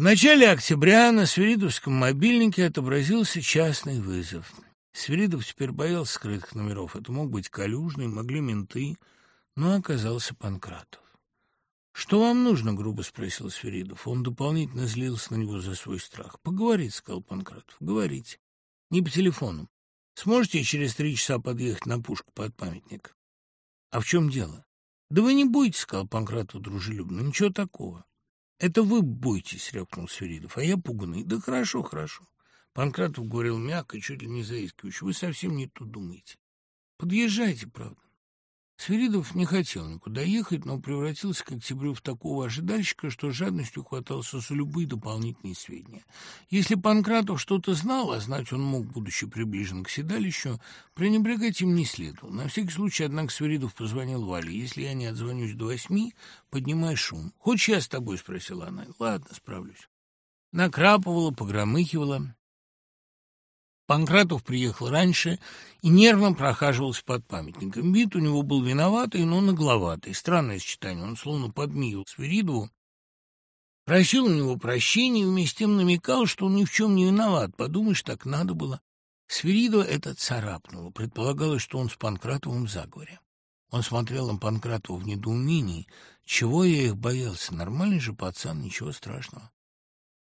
В начале октября на Свиридовском мобильнике отобразился частный вызов. Свиридов теперь боялся скрытых номеров. Это мог быть Калюжный, могли менты, но оказался Панкратов. «Что вам нужно?» — грубо спросил Свиридов. Он дополнительно злился на него за свой страх. «Поговорить», — сказал Панкратов. «Говорите. Не по телефону. Сможете через три часа подъехать на пушку под памятник?» «А в чем дело?» «Да вы не бойтесь», — сказал Панкратов дружелюбно. «Ничего такого». «Это вы бойтесь», — рявкнул Свиридов, — «а я пуганный». «Да хорошо, хорошо». Панкратов говорил мягко, чуть ли не заискивающе. «Вы совсем не тут думаете. Подъезжайте, правда». Свиридов не хотел никуда ехать, но превратился к октябрю в такого ожидальщика, что жадностью хватался за любые дополнительные сведения. Если Панкратов что-то знал, а знать он мог, будучи приближен к седалищу, пренебрегать им не следовало. На всякий случай, однако, Свиридов позвонил Вале. «Если я не отзвонюсь до восьми, поднимай шум». «Хочешь, я с тобой?» — спросила она. «Ладно, справлюсь». Накрапывала, погромыхивала. Панкратов приехал раньше и нервно прохаживался под памятником. Вид у него был виноватый, но нагловатый. Странное сочетание. Он словно подмигивал Свиридову, просил у него прощения и вместе с тем намекал, что он ни в чем не виноват. Подумаешь, так надо было. Свиридова это царапнуло. Предполагалось, что он с Панкратовым в заговоре. Он смотрел на Панкратова в недоумении. Чего я их боялся? Нормальный же пацан, ничего страшного.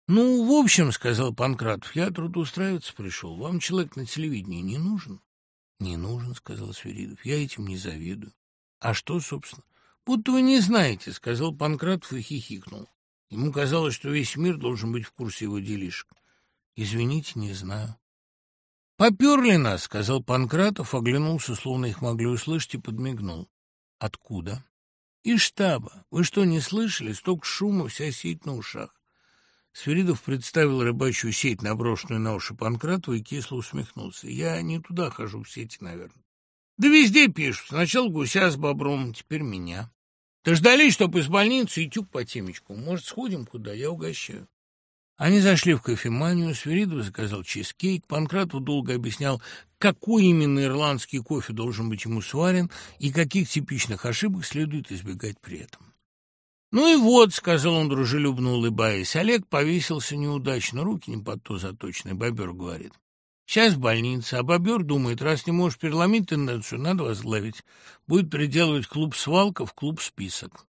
«Ну, в общем, — сказал Панкратов, — я трудоустраиваться пришел. Вам человек на телевидении не нужен?» «Не нужен, — сказал Сверидов. — Я этим не завидую». «А что, собственно?» «Будто вы не знаете, — сказал Панкратов и хихикнул. Ему казалось, что весь мир должен быть в курсе его делишек. «Извините, не знаю». «Поперли нас», — сказал Панкратов, оглянулся, словно их могли услышать, и подмигнул. «Откуда?» «Из штаба. Вы что, не слышали? Столько шума, вся сеть на ушах. Сверидов представил рыбачью сеть, наброшенную на уши Панкратова, и кисло усмехнулся. «Я не туда хожу в сети, наверное». «Да везде пишут. Сначала гуся с бобром, теперь меня. Дождались, чтоб из больницы и тюк по темечку. Может, сходим куда? Я угощаю». Они зашли в кофеманию, Сверидов заказал чизкейк, Панкратов долго объяснял, какой именно ирландский кофе должен быть ему сварен и каких типичных ошибок следует избегать при этом. «Ну и вот», — сказал он, дружелюбно улыбаясь, — Олег повесился неудачно, руки не под то заточенные, бобер говорит. Сейчас в больнице, а бобер думает, раз не можешь переломить тенденцию, надо возглавить. Будет переделывать клуб «Свалка» в клуб «Список».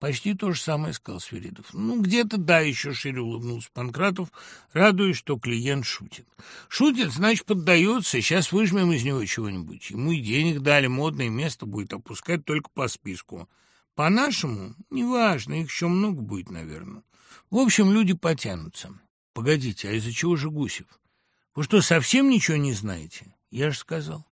Почти то же самое, сказал Свиридов. Ну, где-то да, еще шире улыбнулся Панкратов, радуясь, что клиент шутит. Шутит, значит, поддается, сейчас выжмем из него чего-нибудь. Ему и денег дали, модное место будет опускать только по списку. По-нашему, неважно, их еще много будет, наверное. В общем, люди потянутся. Погодите, а из-за чего же Гусев? Вы что, совсем ничего не знаете? Я же сказал.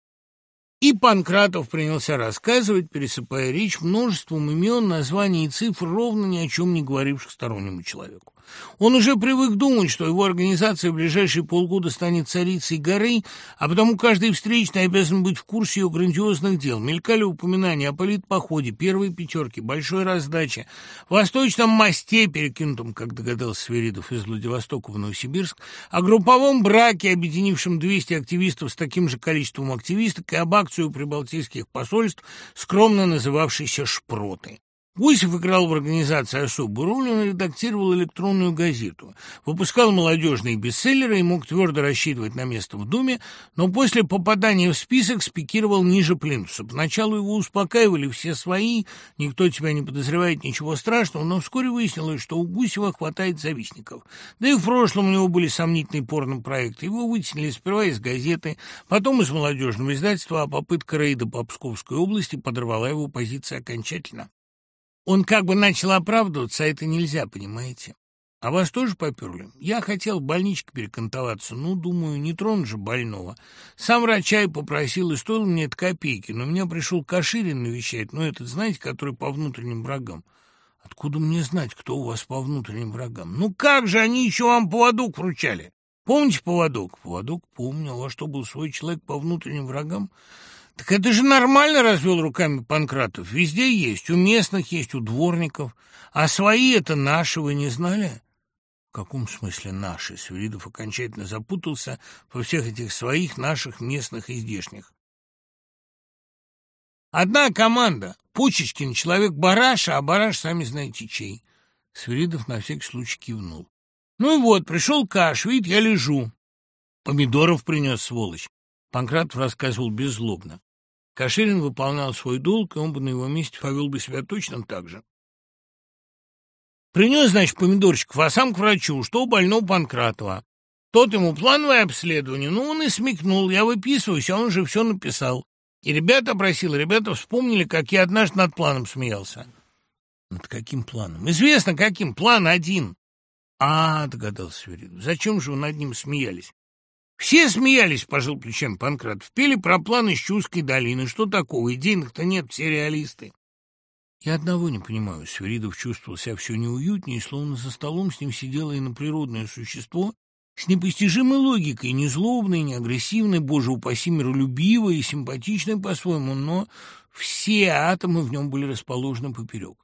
И Панкратов принялся рассказывать, пересыпая речь множеством имен, названий и цифр, ровно ни о чем не говоривших стороннему человеку. Он уже привык думать, что его организация в ближайшие полгода станет царицей горы, а потому каждый встречный обязан быть в курсе ее грандиозных дел. Мелькали упоминания о политпоходе, первой пятерке, большой раздаче, восточном мосте, перекинутом, как догадался Сверидов, из Владивостока в Новосибирск, о групповом браке, объединившем 200 активистов с таким же количеством активисток и об акцию прибалтийских посольств, скромно называвшейся «Шпроты». Гусев играл в организации особую роль, он редактировал электронную газету, выпускал молодежные бестселлеры и мог твердо рассчитывать на место в Думе, но после попадания в список спикировал ниже плинтуса. Поначалу его успокаивали все свои, никто тебя не подозревает, ничего страшного, но вскоре выяснилось, что у Гусева хватает завистников. Да и в прошлом у него были сомнительные порно-проекты. Его вытеснили сперва из газеты, потом из молодежного издательства, а попытка рейда по Псковской области подорвала его позиции окончательно. Он как бы начал оправдываться, а это нельзя, понимаете? А вас тоже поперли? Я хотел в больничке перекантоваться, ну, думаю, не тронуть же больного. Сам врача и попросил, и стоил мне это копейки, но меня пришел Каширин навещать, ну, этот, знаете, который по внутренним врагам. Откуда мне знать, кто у вас по внутренним врагам? Ну, как же они еще вам поводок вручали? Помните поводок? Поводок помню. А что, был свой человек по внутренним врагам? Так это же нормально, развел руками Панкратов. Везде есть, у местных есть, у дворников. А свои это наши, вы не знали? В каком смысле наши? Свиридов окончательно запутался во всех этих своих, наших, местных и здешних. Одна команда. Пучечкин человек Бараша, а Бараш, сами знаете, чей. Свиридов на всякий случай кивнул. Ну и вот, пришел Каш, видит, я лежу. Помидоров принес, сволочь. Панкратов рассказывал беззлобно. Каширин выполнял свой долг, и он бы на его месте повел бы себя точно так же. Принес, значит, помидорчиков, а сам к врачу, что у больного Панкратова. Тот ему плановое обследование, ну, он и смекнул, я выписываюсь, а он же все написал. И ребята просил, ребята вспомнили, как я однажды над планом смеялся. Над каким планом? Известно, каким. План один. А, догадался Сверидов. Зачем же вы над ним смеялись? Все смеялись, пожил плечами Панкратов. Пели про план из Чувской долины. Что такого? И денег-то нет, все реалисты. Я одного не понимаю. Сверидов чувствовал себя все неуютнее, словно за столом с ним сидело иноприродное существо с непостижимой логикой, не злобной, не агрессивной, боже упаси, миролюбивой и симпатичной по-своему, но все атомы в нем были расположены поперек.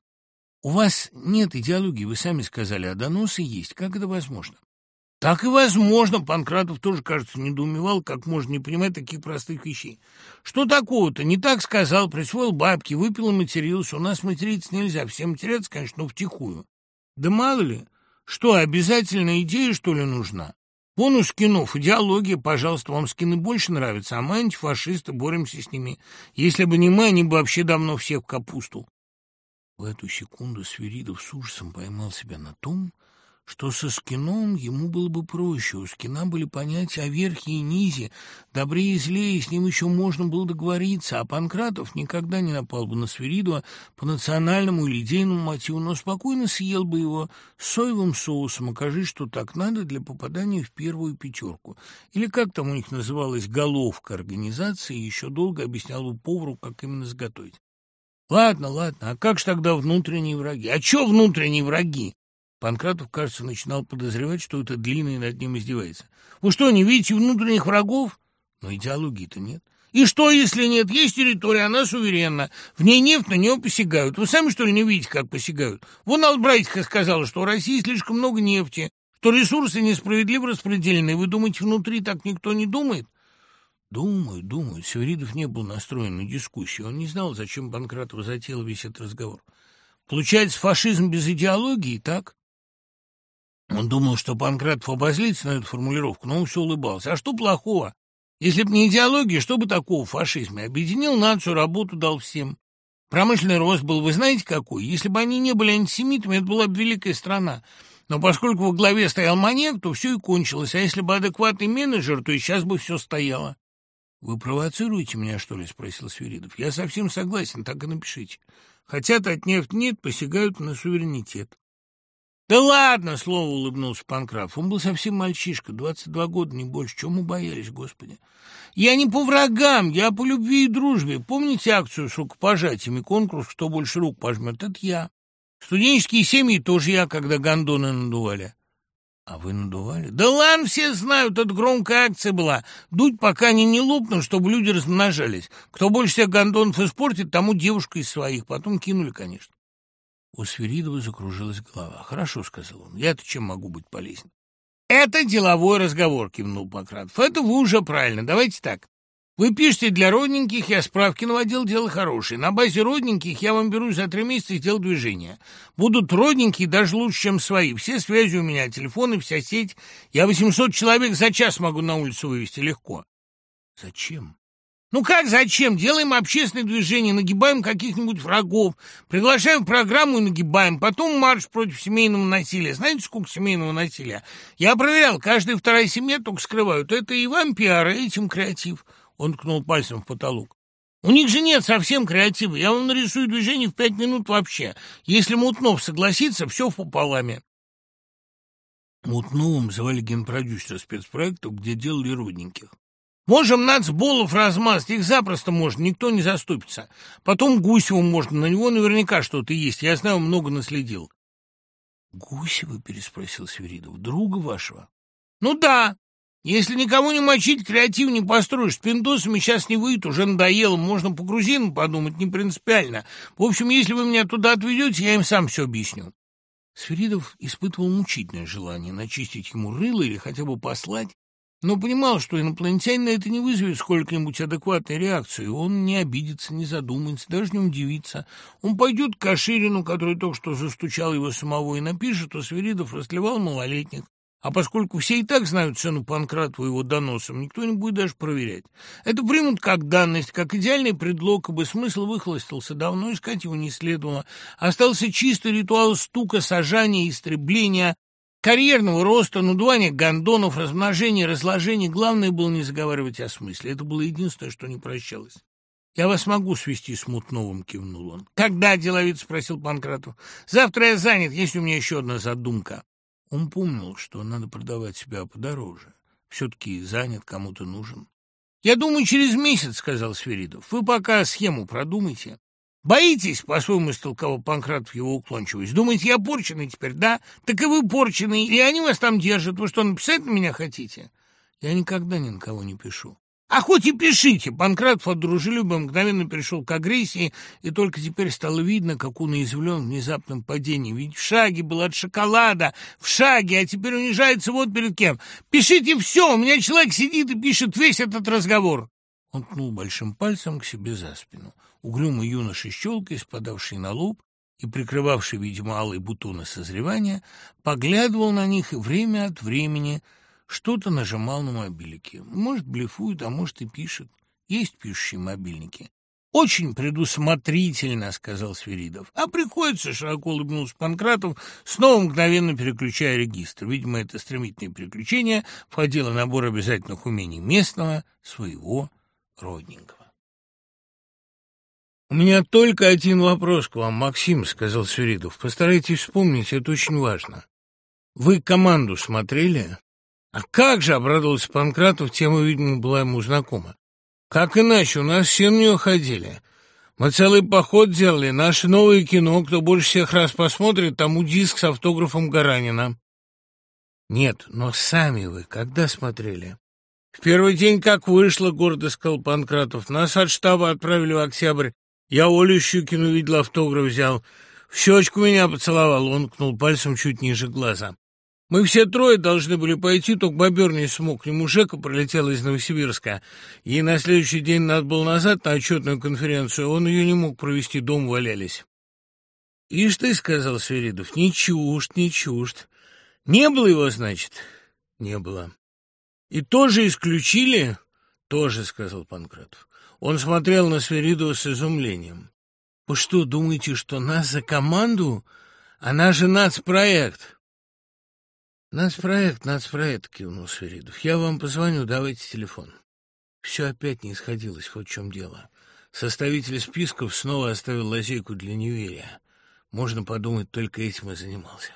У вас нет идеологии, вы сами сказали, а доносы есть. Как это возможно? Так и возможно. Панкратов тоже, кажется, недоумевал, как можно не понимать таких простых вещей. Что такого-то? Не так сказал, присвоил бабки, выпил и матерился. У нас материться нельзя. Все матерятся, конечно, но втихую. Да мало ли. Что, обязательно идея, что ли, нужна? Вон у скинов идеология, пожалуйста, вам скины больше нравятся, а мы антифашисты, боремся с ними. Если бы не мы, они бы вообще давно всех в капусту. В эту секунду Свиридов с ужасом поймал себя на том, что со Скином ему было бы проще. У Скина были понятия о верхе и низе, добре и зле, и с ним еще можно было договориться, а Панкратов никогда не напал бы на Свиридова по национальному или идейному мотиву, но спокойно съел бы его соевым соусом, окажись, что так надо для попадания в первую пятерку. Или как там у них называлась головка организации, еще долго объяснял бы повару, как именно сготовить. Ладно, ладно, а как же тогда внутренние враги? А что внутренние враги? Панкратов, кажется, начинал подозревать, что это длинный над ним издевается. «Вы что, не видите внутренних врагов?» «Но идеологии-то нет». «И что, если нет? Есть территория, она суверенна. В ней нефть, на нее посягают. Вы сами, что ли, не видите, как посягают? Вон Албрайтика сказала, что у России слишком много нефти, что ресурсы несправедливо распределены. Вы думаете, внутри так никто не думает?» «Думаю, думаю». Северидов не был настроен на дискуссию. Он не знал, зачем Панкратов затеял весь этот разговор. «Получается, фашизм без идеологии, так?» Он думал, что Панкратов обозлится на эту формулировку, но он все улыбался. А что плохого? Если б не идеология, что бы такого в фашизме? Объединил нацию, работу дал всем. Промышленный рост был, вы знаете, какой? Если бы они не были антисемитами, это была бы великая страна. Но поскольку во главе стоял маньяк, то все и кончилось. А если бы адекватный менеджер, то и сейчас бы все стояло. — Вы провоцируете меня, что ли? — спросил Свиридов. — Я совсем согласен, так и напишите. Хотят от нефть нет, посягают на суверенитет. «Да ладно!» — слово улыбнулся Панкраф. Он был совсем мальчишка, двадцать два года, не больше. Чему боялись, господи? «Я не по врагам, я по любви и дружбе. Помните акцию с рукопожатиями? Конкурс «Кто больше рук пожмет?» Это я. Студенческие семьи тоже я, когда гондоны надували. А вы надували? Да ладно, все знают, это громкая акция была. Дуть, пока они не лопнут, чтобы люди размножались. Кто больше всех гондонов испортит, тому девушка из своих. Потом кинули, конечно. У Свиридова закружилась голова. «Хорошо», — сказал он, — «я-то чем могу быть полезен?» «Это деловой разговор», — кивнул Пократов. «Это вы уже правильно. Давайте так. Вы пишете для родненьких, я справки наводил, дело хорошее. На базе родненьких я вам беру за три месяца сделать движение. Будут родненькие даже лучше, чем свои. Все связи у меня, телефоны, вся сеть. Я 800 человек за час могу на улицу вывести легко». «Зачем?» Ну как, зачем? Делаем общественное движение, нагибаем каких-нибудь врагов, приглашаем в программу и нагибаем, потом марш против семейного насилия. Знаете, сколько семейного насилия? Я проверял, каждая вторая семья только скрывают. Это и вам пиар, и этим креатив. Он ткнул пальцем в потолок. У них же нет совсем креатива. Я вам нарисую движение в пять минут вообще. Если Мутнов согласится, все в пополаме. Мутновым звали генпродюсера спецпроектов, где делали родненьких. Можем нацболов размазать, их запросто можно, никто не заступится. Потом Гусеву можно, на него наверняка что-то есть, я знаю, много наследил. — Гусева? — переспросил Сверидов. — Друга вашего? — Ну да. Если никого не мочить, креатив не построишь. С пиндосами сейчас не выйдет, уже надоело. Можно по грузинам подумать, не принципиально. В общем, если вы меня туда отведете, я им сам все объясню. Сверидов испытывал мучительное желание начистить ему рыло или хотя бы послать но понимал, что инопланетянин на это не вызовет сколько-нибудь адекватной реакции. Он не обидится, не задумается, даже не удивится. Он пойдет к Каширину, который только что застучал его самого, и напишет, что Свиридов расливал малолетних, А поскольку все и так знают цену Панкратову его доносам, никто не будет даже проверять. Это примут как данность, как идеальный предлог, ибо смысл выхлостился давно, искать его не следовало. Остался чистый ритуал стука, сажания, истребления, карьерного роста, надувания гондонов, размножения, разложения. Главное было не заговаривать о смысле. Это было единственное, что не прощалось. «Я вас могу свести с Мутновым», — кивнул он. «Когда?» — деловито спросил Панкратов. «Завтра я занят, есть у меня еще одна задумка». Он помнил, что надо продавать себя подороже. Все-таки занят, кому-то нужен. «Я думаю, через месяц», — сказал Сверидов. «Вы пока схему продумайте». «Боитесь?» — по-своему истолковал Панкратов его уклончивость. «Думаете, я порченый теперь, да? Так и вы порченый, и они вас там держат. Вы что, написать на меня хотите?» «Я никогда ни на кого не пишу». А хоть и пишите, Панкратов от дружелюбия мгновенно перешел к агрессии, и только теперь стало видно, как он уязвлен внезапным падением. Ведь в шаге был от шоколада, в шаге, а теперь унижается вот перед кем. Пишите все, у меня человек сидит и пишет весь этот разговор. Он ткнул большим пальцем к себе за спину. Угрюмый юноша щелкой, спадавший на лоб и прикрывавший, видимо, алые бутоны созревания, поглядывал на них и время от времени – что-то нажимал на мобильнике. Может, блефует, а может и пишет. Есть пишущие мобильники. «Очень предусмотрительно», — сказал Свиридов. «А приходится», — широко улыбнулся Панкратов, снова мгновенно переключая регистр. Видимо, это стремительное переключение входило в набор обязательных умений местного, своего, родненького. «У меня только один вопрос к вам, Максим», — сказал Свиридов. «Постарайтесь вспомнить, это очень важно. Вы команду смотрели?» А как же, обрадовался Панкратов, тема, видимо, была ему знакома. Как иначе, у нас все на нее ходили. Мы целый поход делали, наше новое кино, кто больше всех раз посмотрит, тому диск с автографом Гаранина. Нет, но сами вы когда смотрели? В первый день, как вышло, гордо сказал Панкратов, нас от штаба отправили в октябрь. Я Олю Щукину видел, автограф взял. В щечку меня поцеловал, он кнул пальцем чуть ниже глаза. Мы все трое должны были пойти, только бобер не смог. К нему Жека пролетела из Новосибирска. Ей на следующий день надо было назад на отчетную конференцию. Он ее не мог провести, дом валялись. — Ишь ты, — сказал Сверидов, — не чужд, не чужд. Не было его, значит? Не было. И тоже исключили? Тоже, — сказал Панкратов. Он смотрел на Сверидова с изумлением. — Вы что, думаете, что нас за команду? Она же нацпроект. «Нацпроект, нацпроект», — кивнул Свиридов. «Я вам позвоню, давайте телефон». Все опять не сходилось, хоть в чем дело. Составитель списков снова оставил лазейку для неверия. Можно подумать, только этим и занимался.